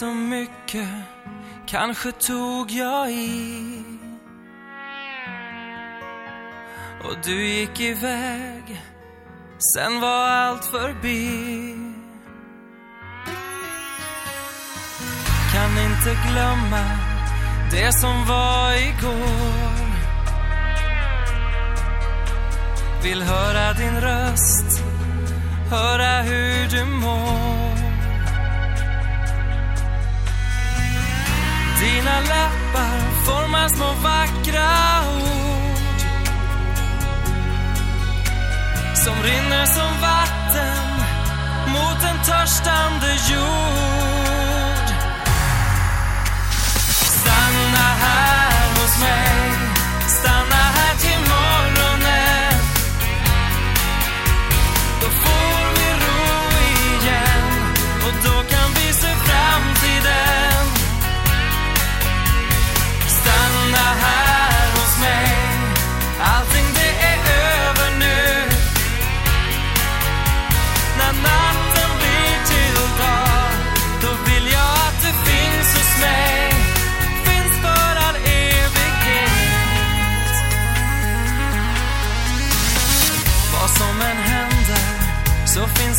så mycket, kanske tog jag i. Och du gick iväg, sen var allt förbi. Kan inte glömma det som var igår. Vill höra din röst, höra hur du mår. Dina läppar formar små vackra ord. Som rinner som vatten mot en törstande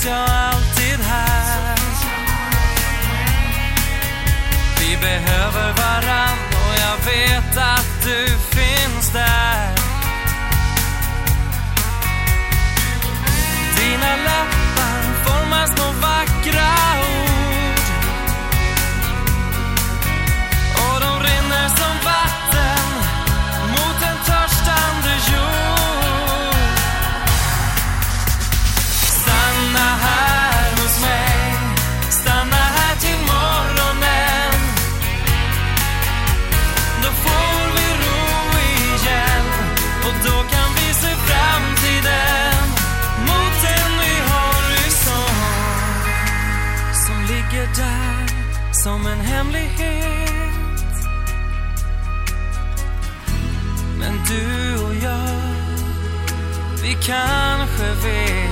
så finns där som en hemlighet. Men du och jag, vi kanske vet